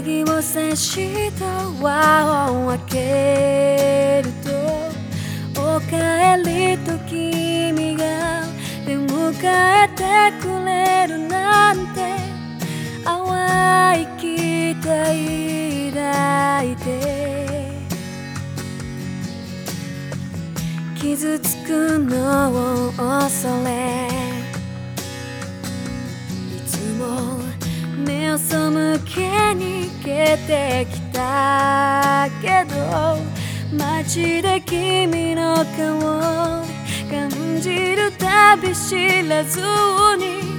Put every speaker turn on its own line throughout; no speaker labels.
鍵を差しドアを開けるとおかえりと君が出迎えてくれるなんて淡い期待抱いて傷つくのを恐れてきたけど街で君の顔を感じるたび知らずに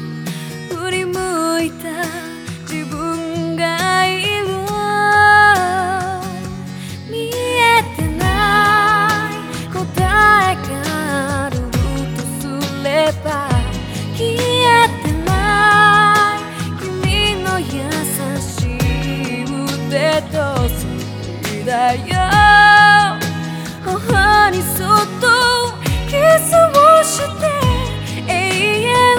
好きだよ。母にそっとキスをして永遠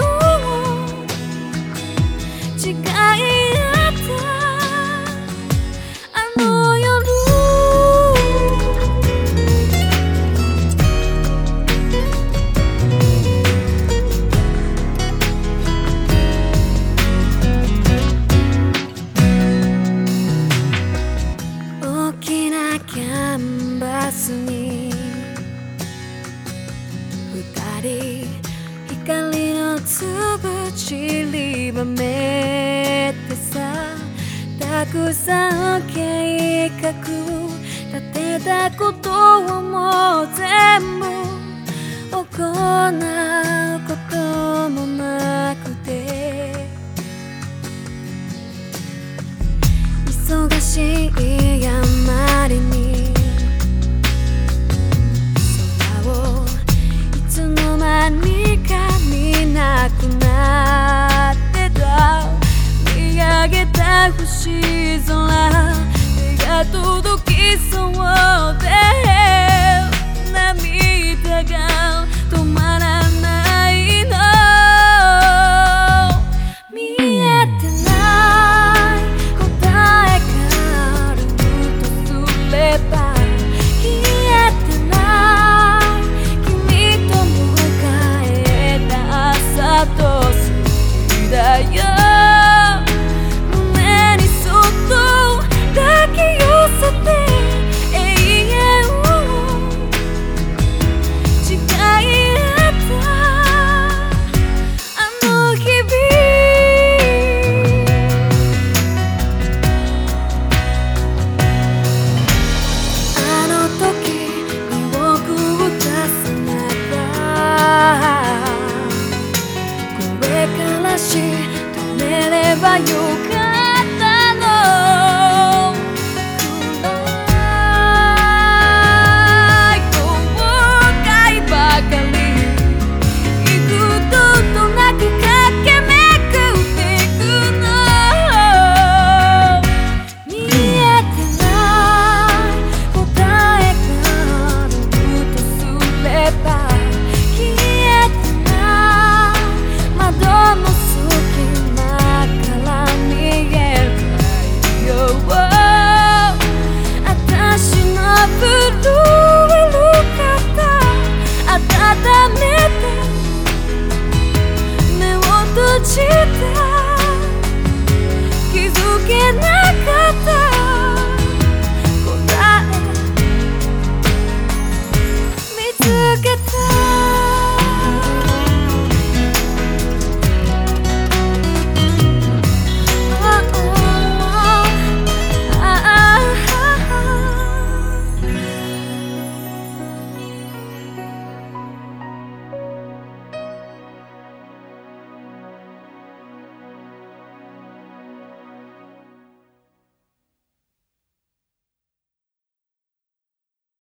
光の粒散りばめてさたくさん計画立てたことをもう全部行うこともなくて。忙しいあまりにた星 wherever you go.